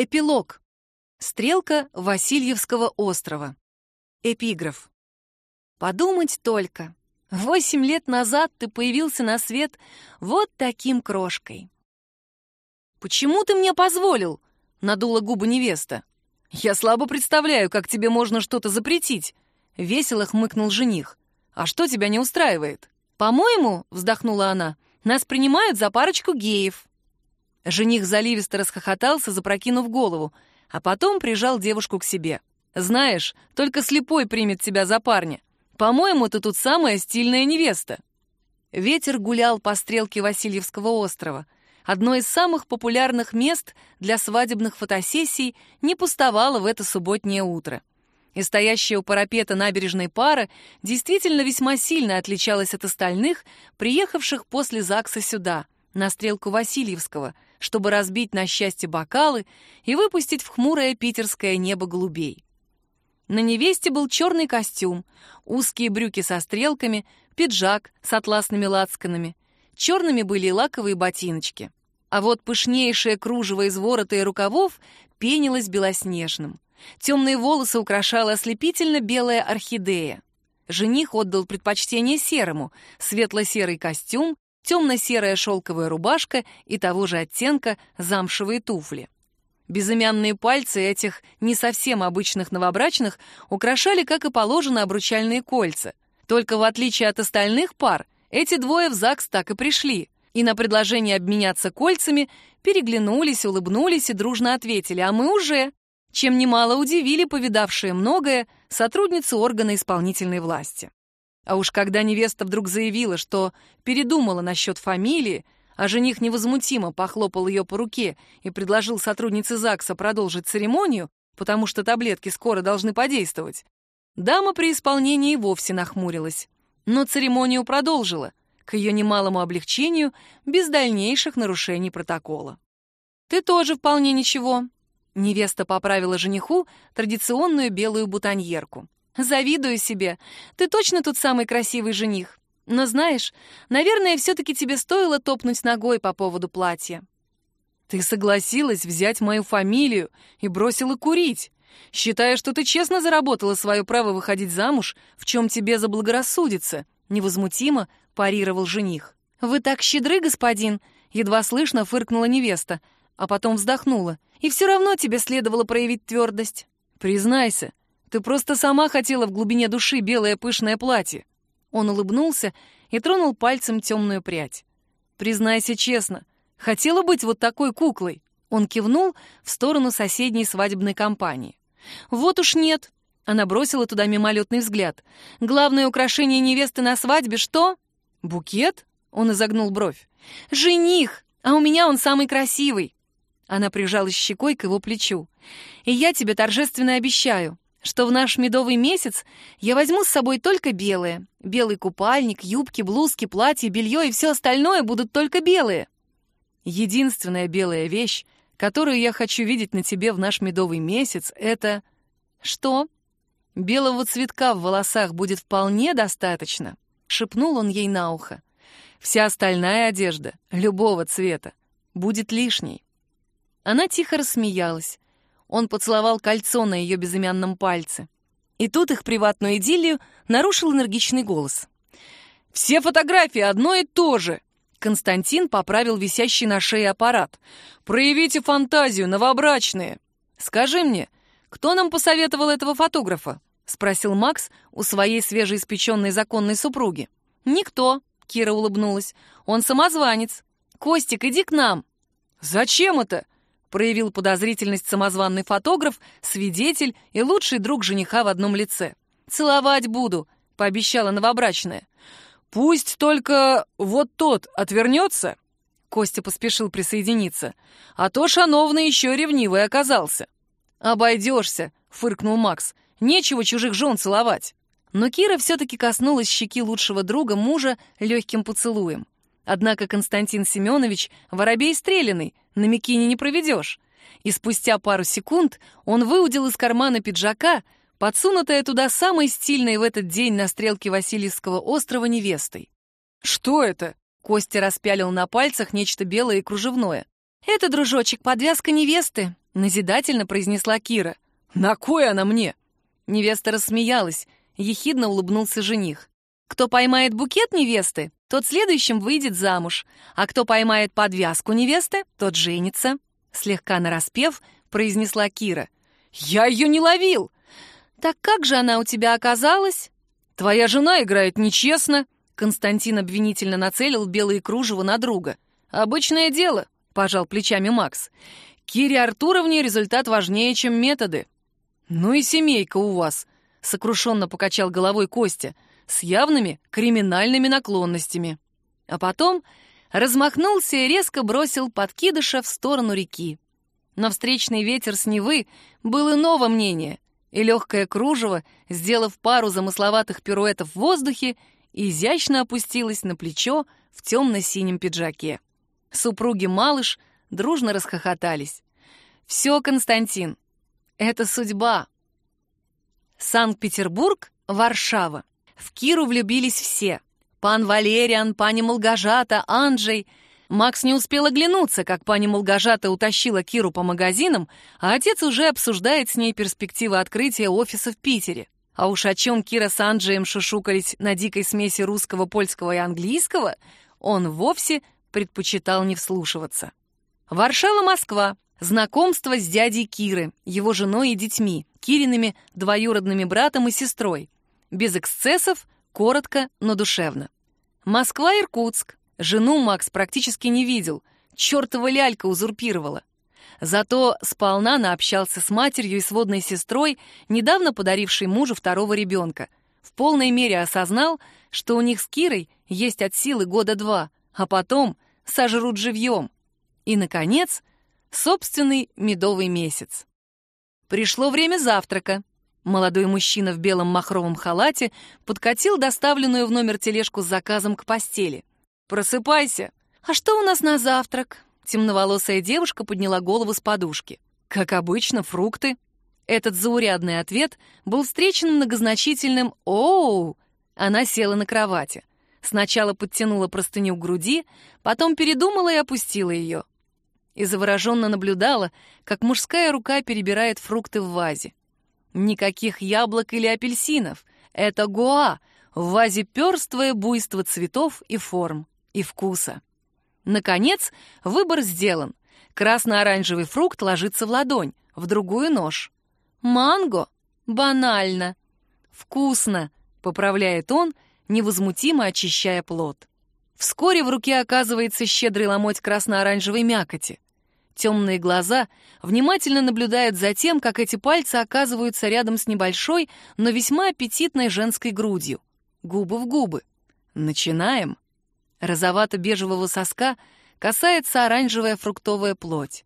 Эпилог. Стрелка Васильевского острова. Эпиграф. Подумать только. Восемь лет назад ты появился на свет вот таким крошкой. «Почему ты мне позволил?» — надула губы невеста. «Я слабо представляю, как тебе можно что-то запретить», — весело хмыкнул жених. «А что тебя не устраивает?» «По-моему», — вздохнула она, — «нас принимают за парочку геев». Жених заливисто расхохотался, запрокинув голову, а потом прижал девушку к себе. «Знаешь, только слепой примет тебя за парня. По-моему, ты тут самая стильная невеста». Ветер гулял по стрелке Васильевского острова. Одно из самых популярных мест для свадебных фотосессий не пустовало в это субботнее утро. И стоящая у парапета набережной пара действительно весьма сильно отличалась от остальных, приехавших после ЗАГСа сюда, на стрелку Васильевского — чтобы разбить на счастье бокалы и выпустить в хмурое питерское небо голубей. На невесте был черный костюм, узкие брюки со стрелками, пиджак с атласными лацканами. Черными были и лаковые ботиночки. А вот пышнейшее кружево из ворота и рукавов пенилось белоснежным. Темные волосы украшала ослепительно белая орхидея. Жених отдал предпочтение серому, светло-серый костюм темно-серая шелковая рубашка и того же оттенка замшевые туфли. Безымянные пальцы этих не совсем обычных новобрачных украшали, как и положено, обручальные кольца. Только в отличие от остальных пар, эти двое в ЗАГС так и пришли. И на предложение обменяться кольцами переглянулись, улыбнулись и дружно ответили «А мы уже!», чем немало удивили повидавшие многое сотрудницы органа исполнительной власти. А уж когда невеста вдруг заявила, что передумала насчет фамилии, а жених невозмутимо похлопал ее по руке и предложил сотруднице ЗАГСа продолжить церемонию, потому что таблетки скоро должны подействовать, дама при исполнении вовсе нахмурилась. Но церемонию продолжила, к ее немалому облегчению, без дальнейших нарушений протокола. «Ты тоже вполне ничего», — невеста поправила жениху традиционную белую бутоньерку. Завидую себе. Ты точно тут самый красивый жених. Но знаешь, наверное, все-таки тебе стоило топнуть ногой по поводу платья. Ты согласилась взять мою фамилию и бросила курить, считая, что ты честно заработала свое право выходить замуж, в чем тебе заблагорассудится, невозмутимо парировал жених. Вы так щедры, господин, едва слышно фыркнула невеста, а потом вздохнула. И все равно тебе следовало проявить твердость. Признайся, ты просто сама хотела в глубине души белое пышное платье». Он улыбнулся и тронул пальцем темную прядь. «Признайся честно, хотела быть вот такой куклой?» Он кивнул в сторону соседней свадебной компании. «Вот уж нет!» Она бросила туда мимолетный взгляд. «Главное украшение невесты на свадьбе что?» «Букет?» Он изогнул бровь. «Жених! А у меня он самый красивый!» Она прижалась щекой к его плечу. «И я тебе торжественно обещаю, что в наш медовый месяц я возьму с собой только белые. Белый купальник, юбки, блузки, платье, белье и все остальное будут только белые. Единственная белая вещь, которую я хочу видеть на тебе в наш медовый месяц, это... Что? Белого цветка в волосах будет вполне достаточно, шепнул он ей на ухо. Вся остальная одежда, любого цвета, будет лишней. Она тихо рассмеялась. Он поцеловал кольцо на ее безымянном пальце. И тут их приватную идиллию нарушил энергичный голос. «Все фотографии одно и то же!» Константин поправил висящий на шее аппарат. «Проявите фантазию, новобрачные!» «Скажи мне, кто нам посоветовал этого фотографа?» — спросил Макс у своей свежеиспеченной законной супруги. «Никто», — Кира улыбнулась. «Он самозванец. Костик, иди к нам». «Зачем это?» Проявил подозрительность самозванный фотограф, свидетель и лучший друг жениха в одном лице. «Целовать буду», — пообещала новобрачная. «Пусть только вот тот отвернется», — Костя поспешил присоединиться, «а то шановный еще ревнивый оказался». «Обойдешься», — фыркнул Макс, «нечего чужих жен целовать». Но Кира все-таки коснулась щеки лучшего друга мужа легким поцелуем. Однако Константин Семенович — воробей стреляный, на Микине не проведешь. И спустя пару секунд он выудил из кармана пиджака, подсунутое туда самой стильной в этот день на стрелке Васильевского острова невестой. «Что это?» — Костя распялил на пальцах нечто белое и кружевное. «Это, дружочек, подвязка невесты», — назидательно произнесла Кира. «На кой она мне?» Невеста рассмеялась, ехидно улыбнулся жених. «Кто поймает букет невесты, тот следующим выйдет замуж, а кто поймает подвязку невесты, тот женится», слегка нараспев, произнесла Кира. «Я ее не ловил!» «Так как же она у тебя оказалась?» «Твоя жена играет нечестно», Константин обвинительно нацелил белые кружева на друга. «Обычное дело», — пожал плечами Макс. «Кире Артуровне результат важнее, чем методы». «Ну и семейка у вас», — сокрушенно покачал головой Костя, «с явными криминальными наклонностями». А потом размахнулся и резко бросил подкидыша в сторону реки. Но встречный ветер с Невы был иного мнения, и легкое кружево, сделав пару замысловатых пируэтов в воздухе, изящно опустилась на плечо в темно-синем пиджаке. Супруги Малыш дружно расхохотались. «Все, Константин, это судьба». Санкт-Петербург, Варшава. В Киру влюбились все. Пан Валериан, пани Молгожата, Анджей. Макс не успел оглянуться, как пани Молгожата утащила Киру по магазинам, а отец уже обсуждает с ней перспективы открытия офиса в Питере. А уж о чем Кира с Анджеем шушукались на дикой смеси русского, польского и английского, он вовсе предпочитал не вслушиваться. Варшава-Москва. Знакомство с дядей Киры, его женой и детьми, Кириными двоюродными братом и сестрой. Без эксцессов, коротко, но душевно. Москва-Иркутск. Жену Макс практически не видел. Чёртова лялька узурпировала. Зато сполна наобщался с матерью и сводной сестрой, недавно подарившей мужу второго ребенка. В полной мере осознал, что у них с Кирой есть от силы года два, а потом сожрут живьем. И, наконец, собственный медовый месяц. Пришло время завтрака. Молодой мужчина в белом махровом халате подкатил доставленную в номер тележку с заказом к постели. «Просыпайся!» «А что у нас на завтрак?» Темноволосая девушка подняла голову с подушки. Как обычно, фрукты. Этот заурядный ответ был встречен многозначительным «Оу!». Она села на кровати. Сначала подтянула простыню к груди, потом передумала и опустила ее. И завороженно наблюдала, как мужская рука перебирает фрукты в вазе. Никаких яблок или апельсинов. Это гоа, в вазе перствое буйство цветов и форм, и вкуса. Наконец, выбор сделан. Красно-оранжевый фрукт ложится в ладонь, в другую нож. Манго? Банально. Вкусно, поправляет он, невозмутимо очищая плод. Вскоре в руке оказывается щедрый ломоть красно-оранжевой мякоти. Темные глаза внимательно наблюдают за тем, как эти пальцы оказываются рядом с небольшой, но весьма аппетитной женской грудью. Губы в губы. Начинаем. Розовато-бежевого соска касается оранжевая фруктовая плоть.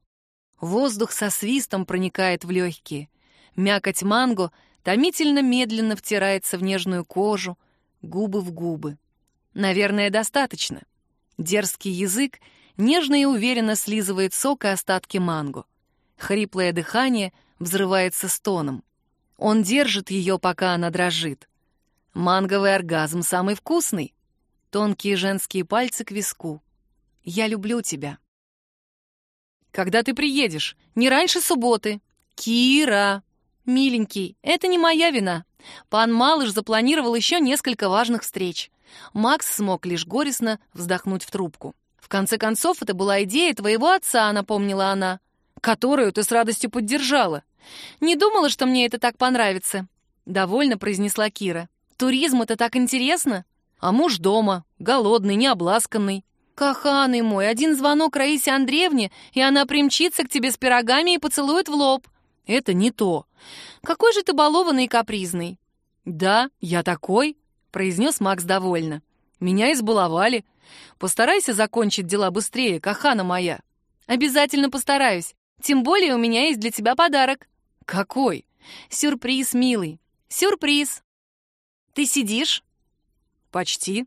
Воздух со свистом проникает в легкие. Мякоть манго томительно медленно втирается в нежную кожу, губы в губы. Наверное, достаточно. Дерзкий язык нежно и уверенно слизывает сок и остатки манго. Хриплое дыхание взрывается стоном. Он держит ее, пока она дрожит. Манговый оргазм самый вкусный. Тонкие женские пальцы к виску. «Я люблю тебя». «Когда ты приедешь? Не раньше субботы». «Кира!» «Миленький, это не моя вина. Пан Малыш запланировал еще несколько важных встреч». Макс смог лишь горестно вздохнуть в трубку. «В конце концов, это была идея твоего отца», — напомнила она, «которую ты с радостью поддержала». «Не думала, что мне это так понравится», — довольно произнесла Кира. «Туризм — это так интересно». А муж дома, голодный, необласканный. Каханый мой, один звонок Раисе Андреевне, и она примчится к тебе с пирогами и поцелует в лоб. Это не то. Какой же ты балованный и капризный. Да, я такой, произнес Макс довольно. Меня избаловали. Постарайся закончить дела быстрее, Кахана моя. Обязательно постараюсь. Тем более у меня есть для тебя подарок. Какой? Сюрприз, милый. Сюрприз. Ты сидишь, «Почти».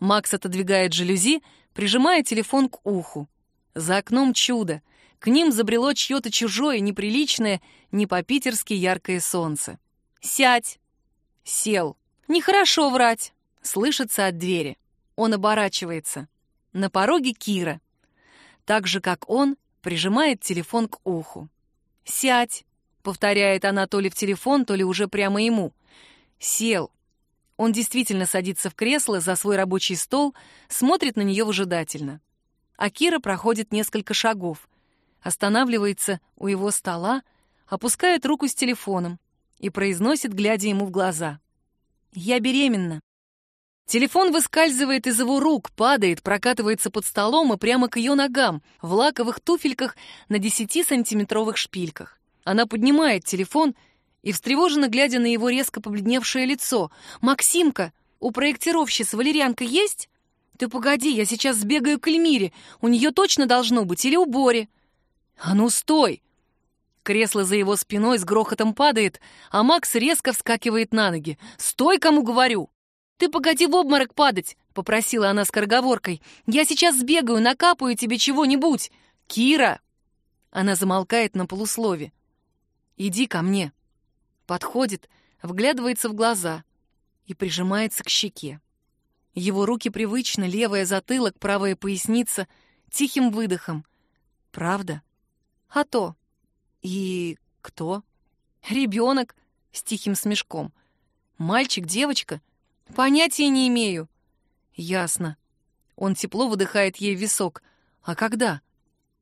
Макс отодвигает жалюзи, прижимая телефон к уху. За окном чудо. К ним забрело чье-то чужое, неприличное, не по-питерски яркое солнце. «Сядь!» Сел. «Нехорошо врать!» Слышится от двери. Он оборачивается. На пороге Кира. Так же, как он, прижимает телефон к уху. «Сядь», — повторяет она то ли в телефон, то ли уже прямо ему. «Сел». Он действительно садится в кресло за свой рабочий стол, смотрит на нее выжидательно. А Кира проходит несколько шагов, останавливается у его стола, опускает руку с телефоном и произносит, глядя ему в глаза. «Я беременна». Телефон выскальзывает из его рук, падает, прокатывается под столом и прямо к ее ногам, в лаковых туфельках на 10-сантиметровых шпильках. Она поднимает телефон и, встревоженно глядя на его резко побледневшее лицо, «Максимка, у проектировщицы валерьянка есть?» «Ты погоди, я сейчас сбегаю к Эльмире. У нее точно должно быть. Или у Бори». «А ну, стой!» Кресло за его спиной с грохотом падает, а Макс резко вскакивает на ноги. «Стой, кому говорю!» «Ты погоди в обморок падать!» — попросила она скороговоркой. «Я сейчас сбегаю, накапаю тебе чего-нибудь!» «Кира!» Она замолкает на полуслове. «Иди ко мне!» Подходит, вглядывается в глаза и прижимается к щеке. Его руки привычно, левая затылок, правая поясница, тихим выдохом. «Правда?» «А то!» «И кто?» «Ребенок!» с тихим смешком. «Мальчик, девочка?» «Понятия не имею». «Ясно». Он тепло выдыхает ей висок. «А когда?»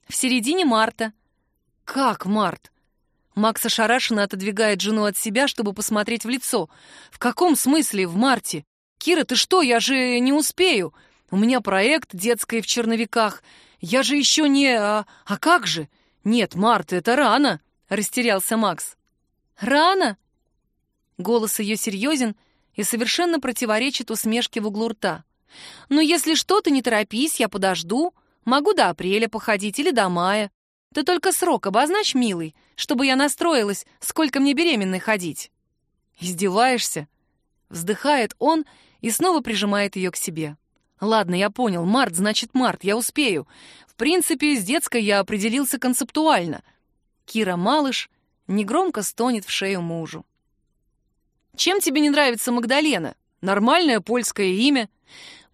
«В середине марта». «Как март?» Макс ошарашенно отодвигает жену от себя, чтобы посмотреть в лицо. «В каком смысле в марте? Кира, ты что, я же не успею. У меня проект детской в черновиках. Я же еще не... А, а как же? Нет, март, это рано!» — растерялся Макс. «Рано?» Голос ее серьезен и совершенно противоречит усмешке в углу рта. «Ну, если что, ты не торопись, я подожду. Могу до апреля походить или до мая. Ты только срок обозначь, милый, чтобы я настроилась, сколько мне беременной ходить». «Издеваешься?» Вздыхает он и снова прижимает ее к себе. «Ладно, я понял. Март значит март. Я успею. В принципе, с детской я определился концептуально». Кира Малыш негромко стонет в шею мужу. «Чем тебе не нравится Магдалена? Нормальное польское имя.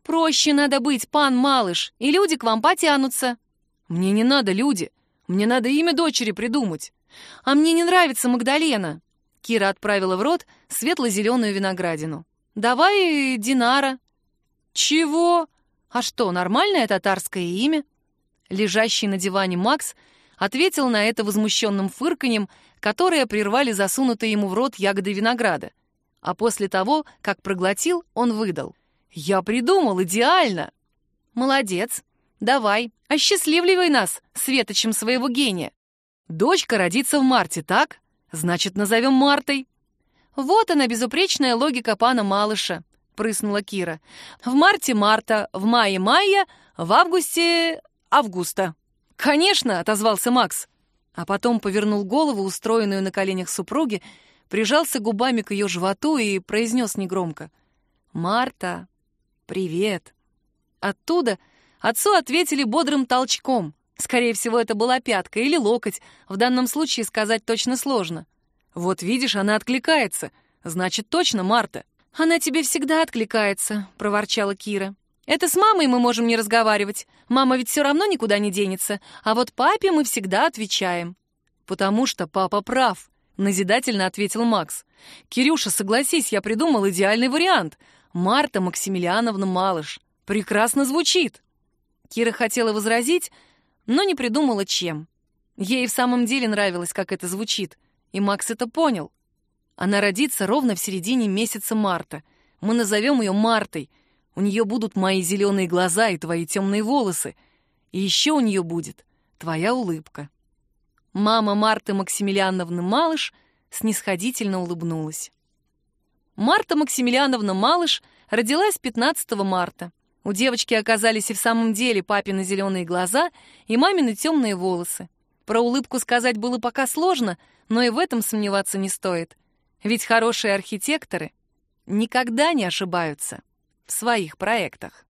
Проще надо быть, пан Малыш, и люди к вам потянутся». «Мне не надо люди. Мне надо имя дочери придумать. А мне не нравится Магдалена. Кира отправила в рот светло-зеленую виноградину. Давай Динара. Чего? А что, нормальное татарское имя? Лежащий на диване Макс ответил на это возмущенным фырканьем, которое прервали засунутые ему в рот ягоды винограда. А после того, как проглотил, он выдал. «Я придумал, идеально!» «Молодец!» Давай, осчастливливай нас, светочем своего гения. Дочка родится в марте, так? Значит, назовем Мартой. Вот она, безупречная логика пана Малыша, прыснула Кира. В марте Марта, в мае Майя, в августе Августа. Конечно, отозвался Макс. А потом повернул голову, устроенную на коленях супруги, прижался губами к ее животу и произнес негромко. «Марта, привет!» Оттуда Отцу ответили бодрым толчком. Скорее всего, это была пятка или локоть. В данном случае сказать точно сложно. «Вот видишь, она откликается. Значит, точно Марта». «Она тебе всегда откликается», — проворчала Кира. «Это с мамой мы можем не разговаривать. Мама ведь все равно никуда не денется. А вот папе мы всегда отвечаем». «Потому что папа прав», — назидательно ответил Макс. «Кирюша, согласись, я придумал идеальный вариант. Марта Максимилиановна Малыш. Прекрасно звучит». Кира хотела возразить, но не придумала, чем. Ей в самом деле нравилось, как это звучит, и Макс это понял. Она родится ровно в середине месяца марта. Мы назовем ее Мартой. У нее будут мои зеленые глаза и твои темные волосы. И еще у нее будет твоя улыбка. Мама Марты Максимилиановны Малыш снисходительно улыбнулась. Марта Максимилиановна Малыш родилась 15 марта. У девочки оказались и в самом деле папины зеленые глаза и мамины темные волосы. Про улыбку сказать было пока сложно, но и в этом сомневаться не стоит. Ведь хорошие архитекторы никогда не ошибаются в своих проектах.